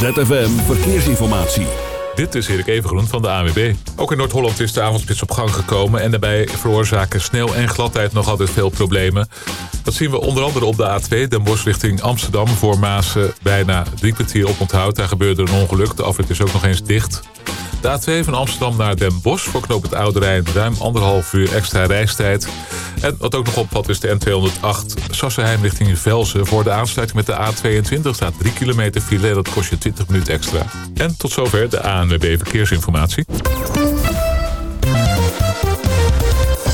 ZFM Verkeersinformatie. Dit is Erik Evengroen van de ANWB. Ook in Noord-Holland is de avondspits op gang gekomen... en daarbij veroorzaken sneeuw en gladheid nog altijd veel problemen. Dat zien we onder andere op de A2, Den Bosch richting Amsterdam... voor Maasen bijna drie kwartier op onthoud. Daar gebeurde een ongeluk, de afrit is ook nog eens dicht. De A2 van Amsterdam naar Den Bosch voor knoop het Oude Rijn... ruim anderhalf uur extra reistijd. En wat ook nog opvalt is de N208 Sassenheim richting Velsen. Voor de aansluiting met de A22 staat 3 kilometer file... dat kost je 20 minuten extra. En tot zover de ANWB Verkeersinformatie.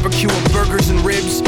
Barbecue and burgers and ribs.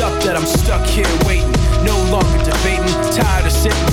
Up that I'm stuck here waiting. No longer debating, tired of sitting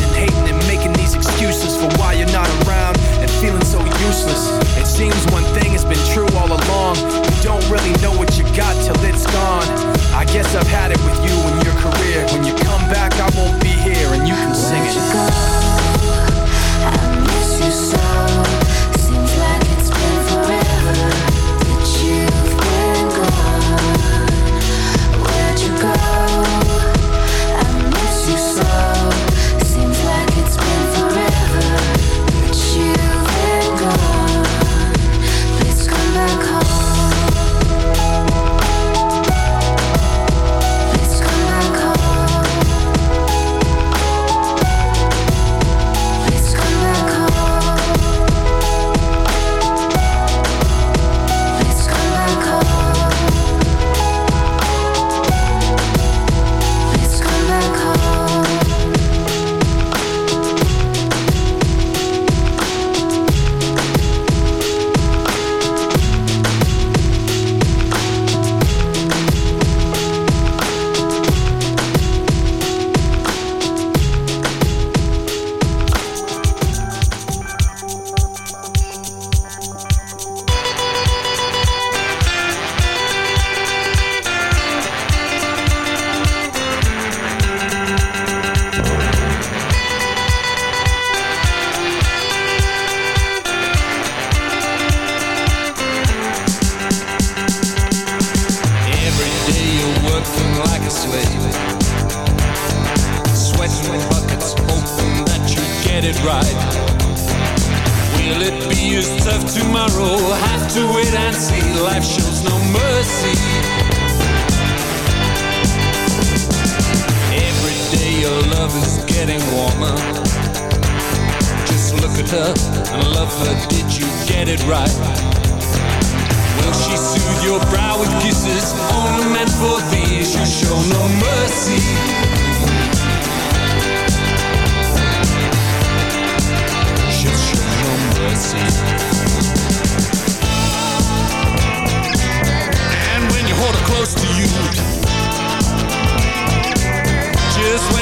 love is getting warmer. Just look at her and love her. Did you get it right? Will she soothe your brow with kisses only meant for thee? She'll show no mercy. She'll show no mercy. And when you hold her close to you,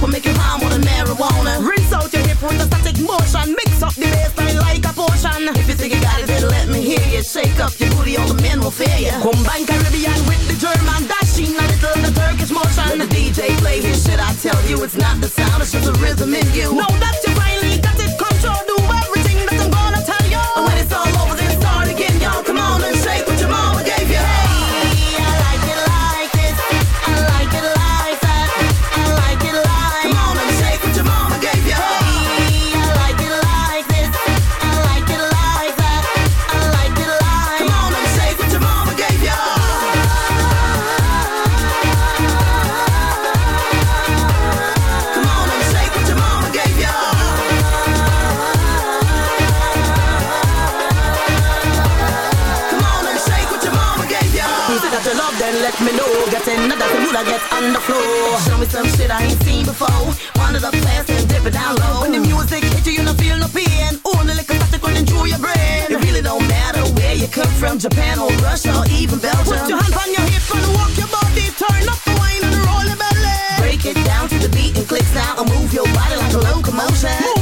We're making rhyme with the marijuana. Rinse out your hip with the static motion. Mix up the bassline like a potion. If you think you got it, then let me hear you. Shake up your booty, all the men will fear you. Combine Caribbean with the German dashing, a little of the Turkish motion. When the DJ play his shit, I tell you it's not the sound, it's just the rhythm in you. No, that's I get on the floor. Show me some shit I ain't seen before. One of the fast and dip it down low. When the music hits you, you don't feel no pain. Only like a liquor starts running through your brain. It really don't matter where you come from, Japan or Russia or even Belgium. Put your hands on your hips and walk your body. Turn up the wine and roll your belly. Break it down to the beat and click now and move your body like a locomotion. Move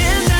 in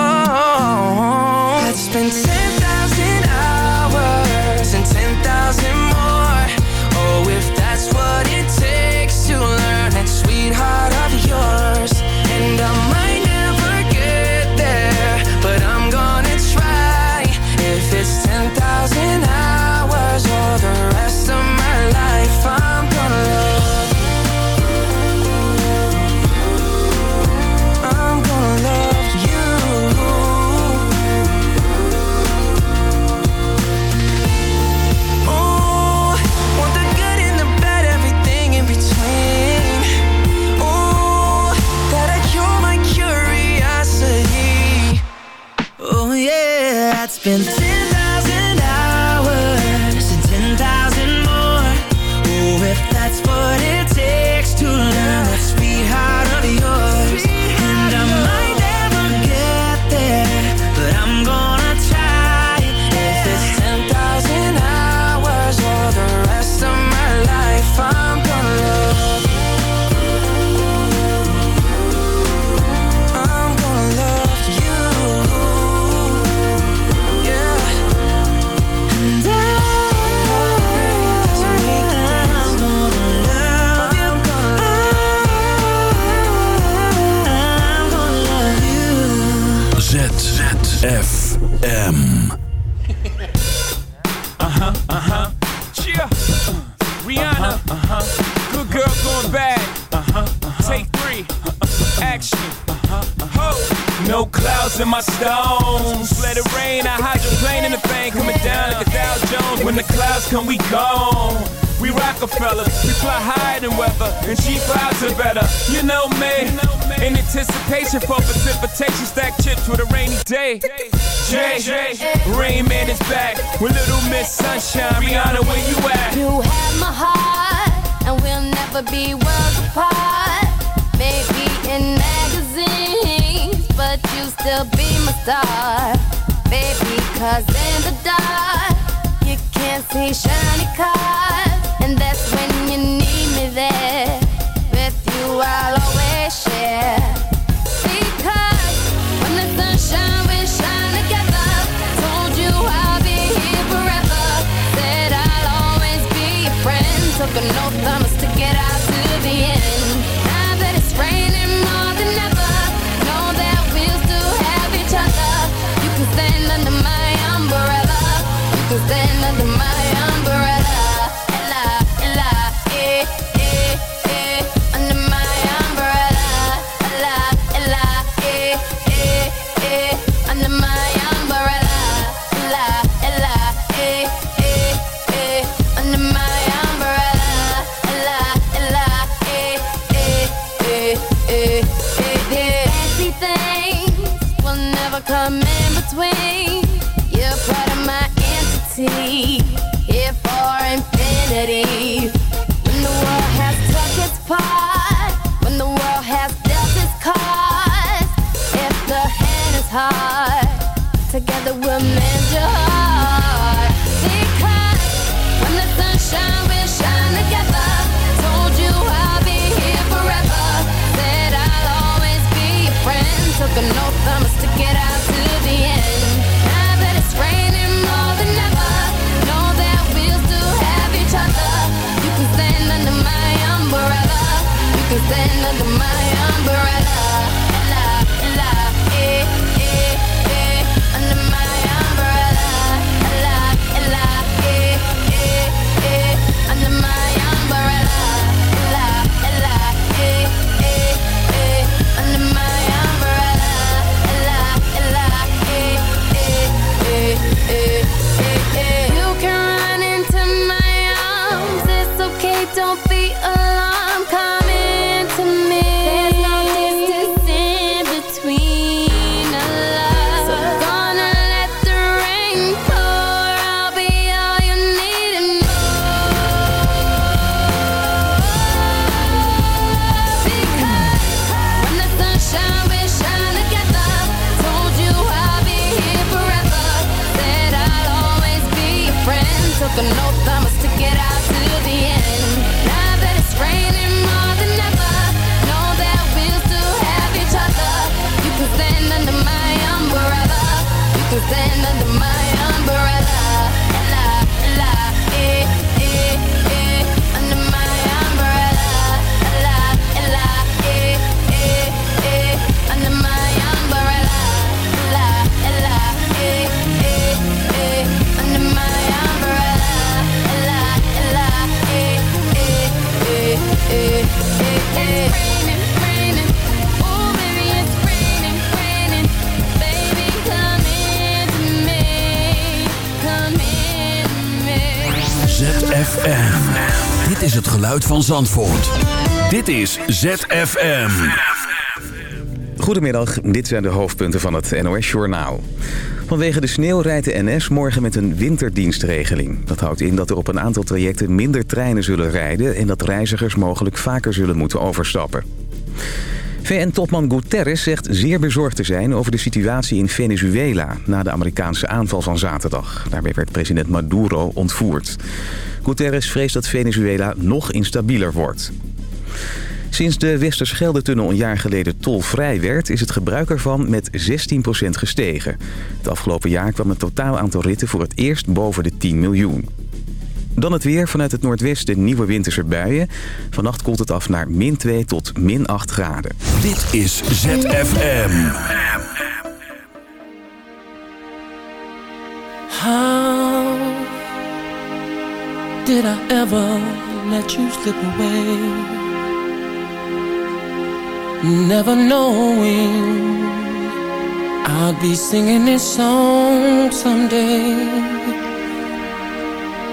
Together we're meant van Zandvoort. Dit is ZFM. Goedemiddag, dit zijn de hoofdpunten van het NOS-journaal. Vanwege de sneeuw rijdt de NS morgen met een winterdienstregeling. Dat houdt in dat er op een aantal trajecten minder treinen zullen rijden... en dat reizigers mogelijk vaker zullen moeten overstappen. VN-topman Guterres zegt zeer bezorgd te zijn over de situatie in Venezuela... na de Amerikaanse aanval van zaterdag. daarmee werd president Maduro ontvoerd. Guterres vreest dat Venezuela nog instabieler wordt. Sinds de Westerschelde-tunnel een jaar geleden tolvrij werd... is het gebruik ervan met 16% gestegen. Het afgelopen jaar kwam het totaal aantal ritten voor het eerst boven de 10 miljoen. Dan het weer vanuit het noordwesten nieuwe winterse buien. Vannacht koelt het af naar min 2 tot min 8 graden. Dit is ZFM. How did I ever let you slip away? Never knowing I'd be singing this song someday.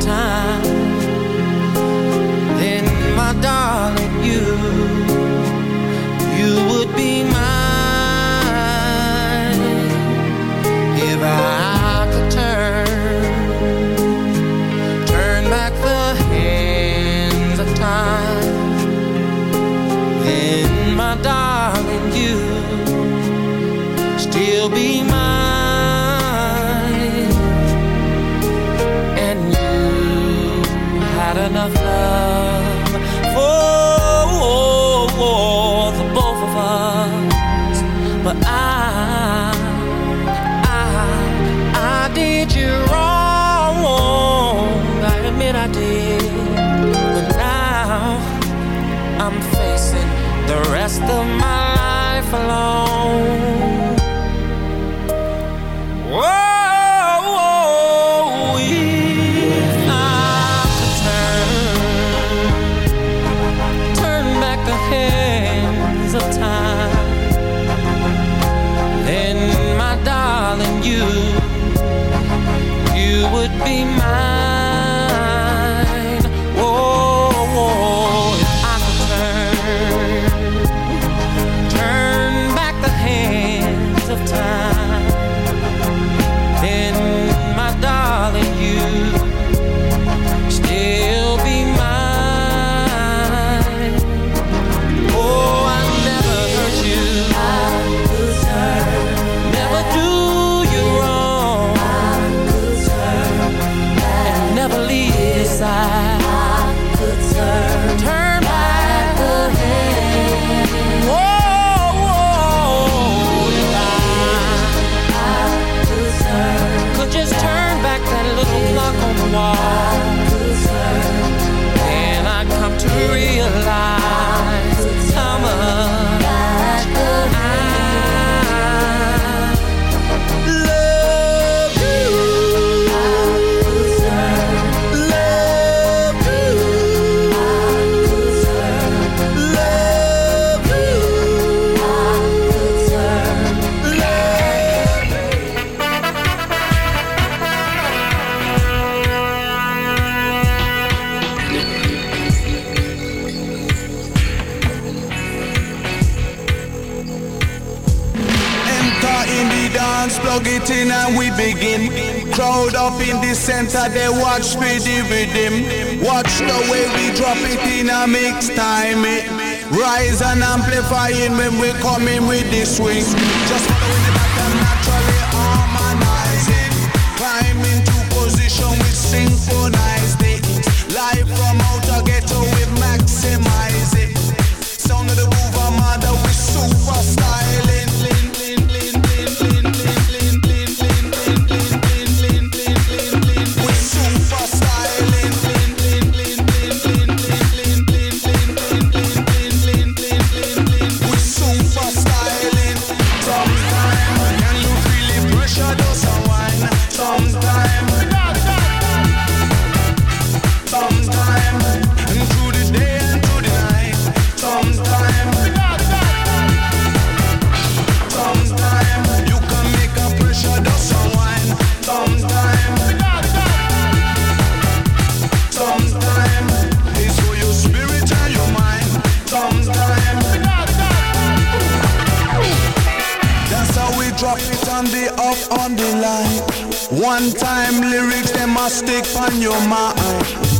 Time, the they watch for the rhythm. Watch the way we drop it in a mix time. It rise and amplifying when we come in with the swing. Just follow the and naturally harmonizing. Climb into position with synchronized on the line. One time lyrics, they must stick on your mind.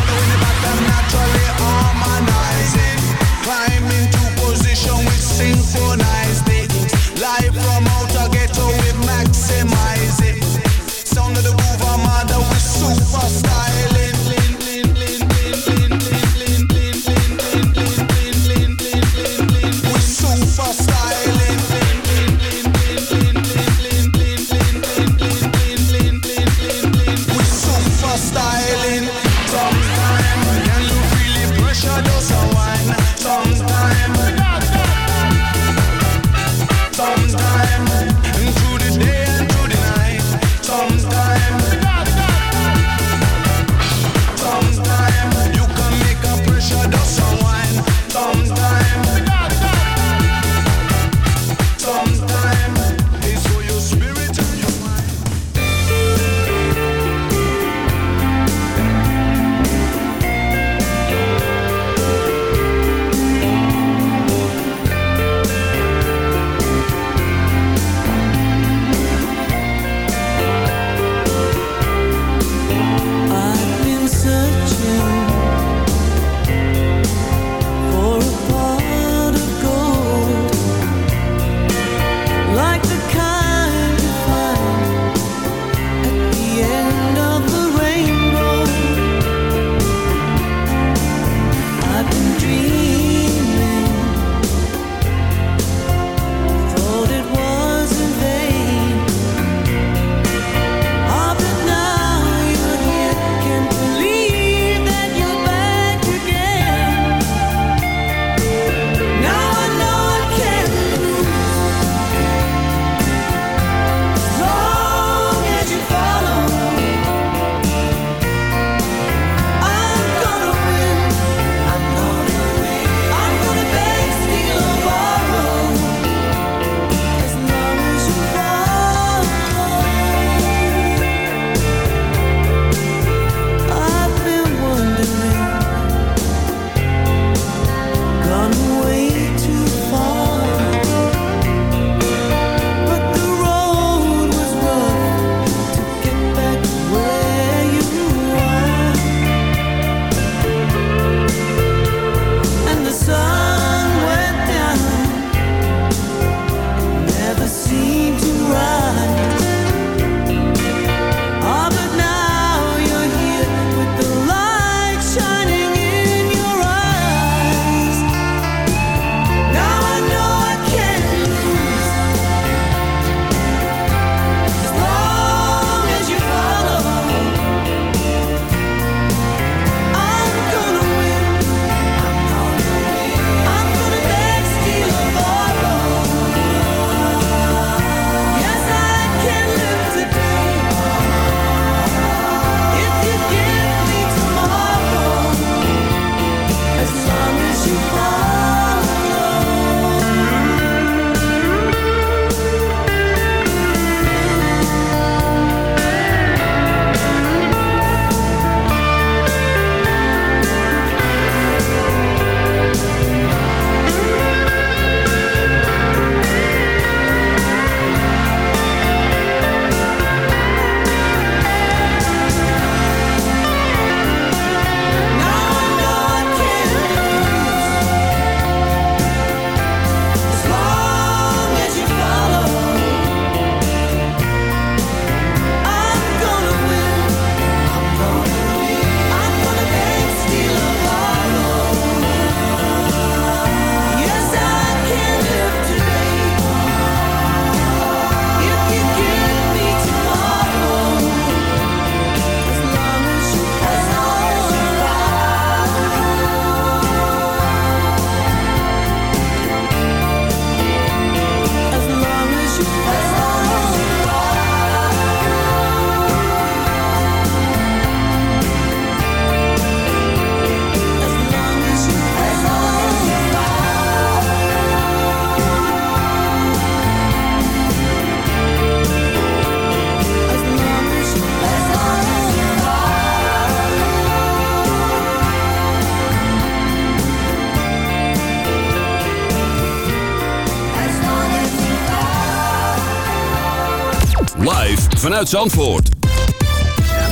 Zandvoort.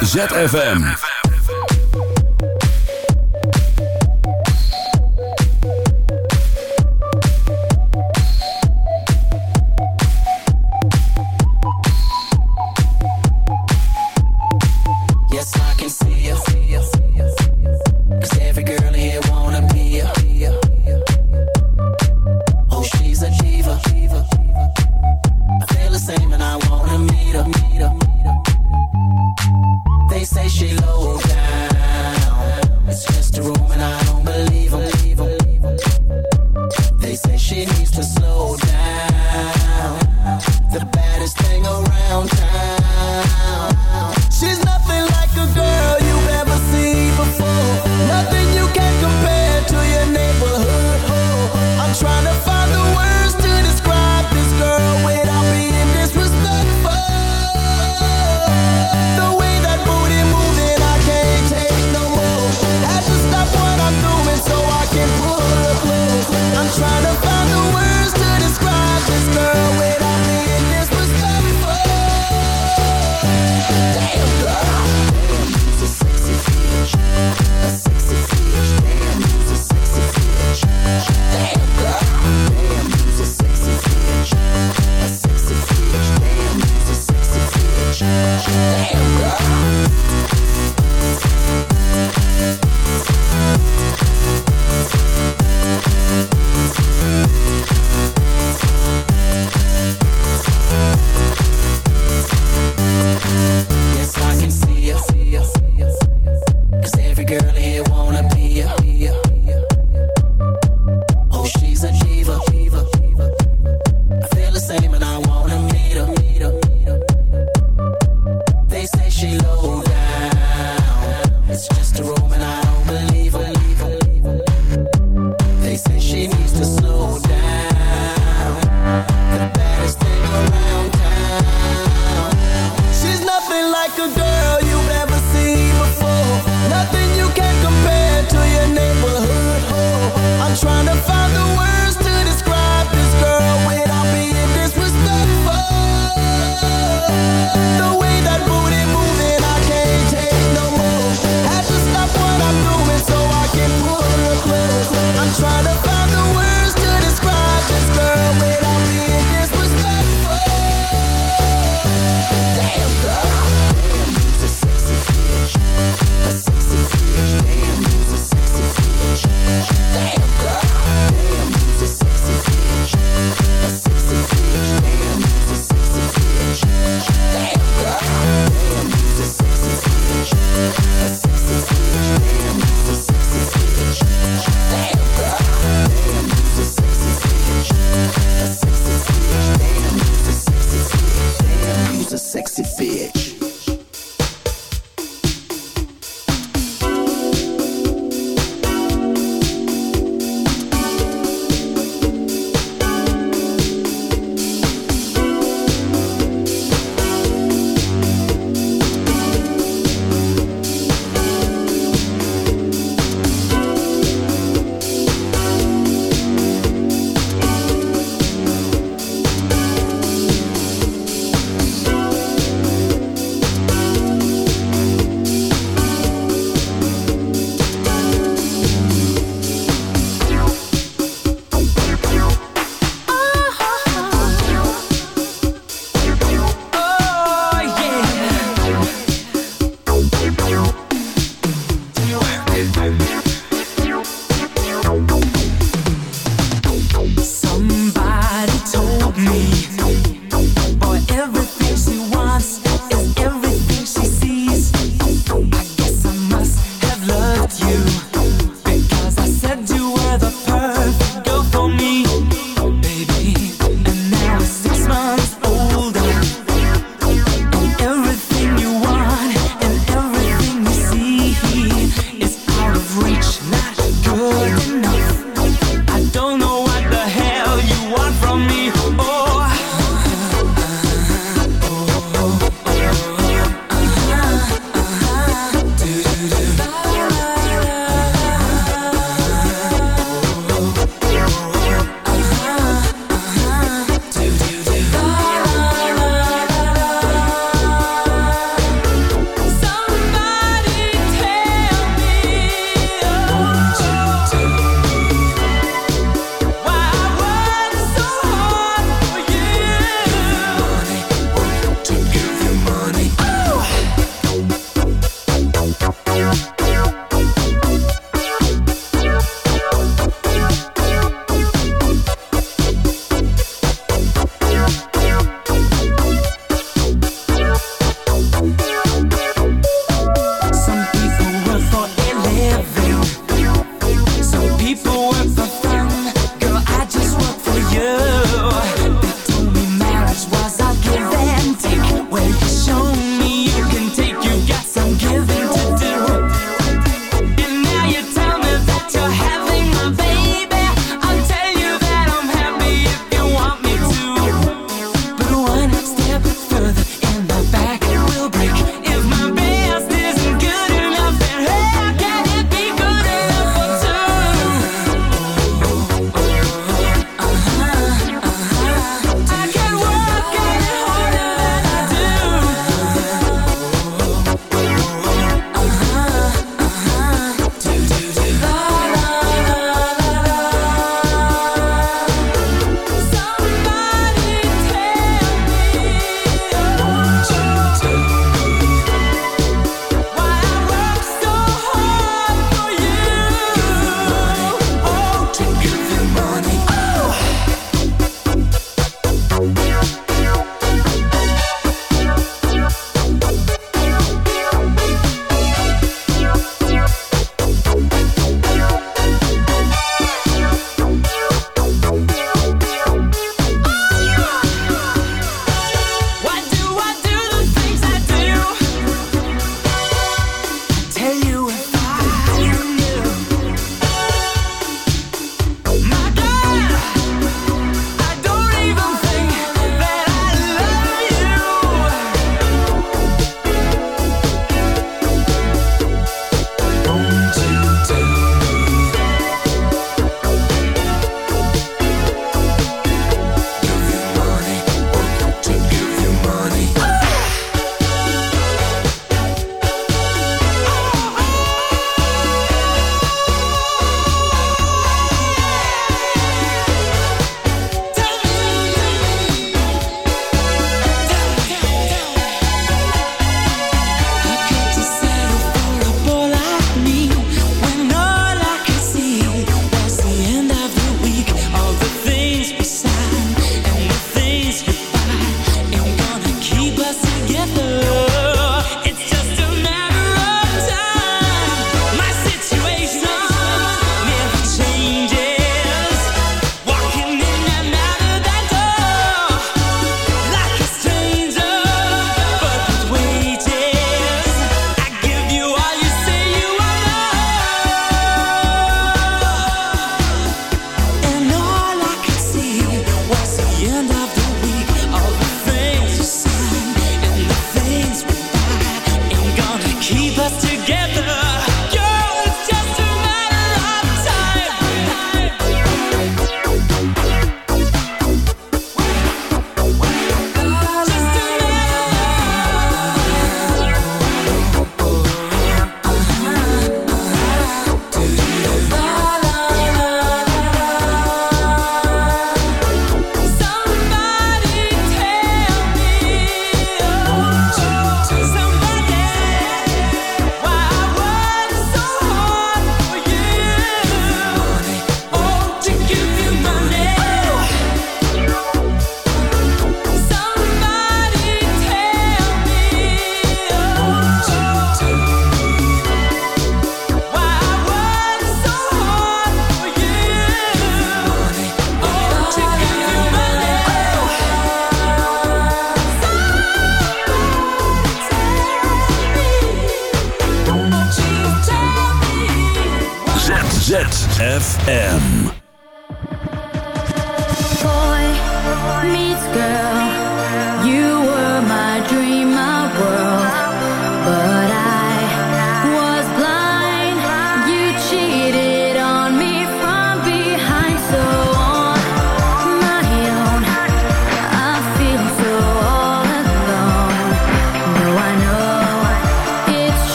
ZFM. Damn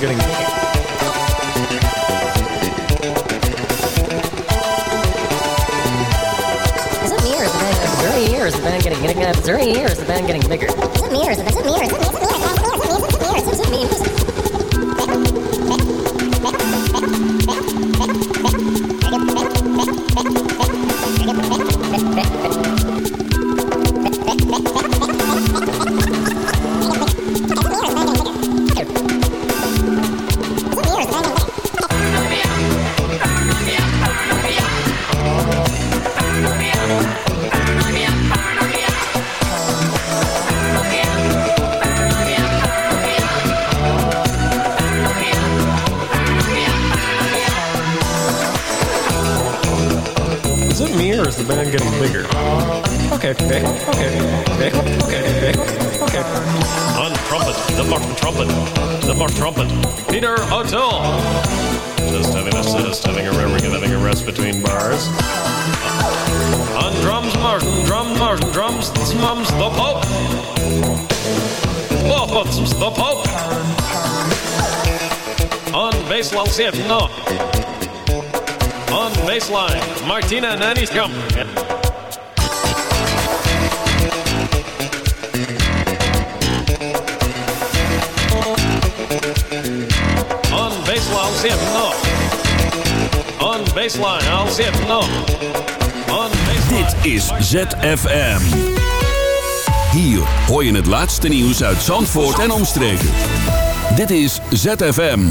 getting booked. Getting? Is it me or is the band getting bigger? Is it me or is the band getting bigger? Is it me or is the band getting bigger? Bass, I'll see it, no. On baseline, Martina Naniscom. On baseline, I'll see it, no. On baseline, I'll see it, no. On baseline. Dit is ZFM. Hier hoor je het laatste nieuws uit Zandvoort en omstreken. Dit is ZFM.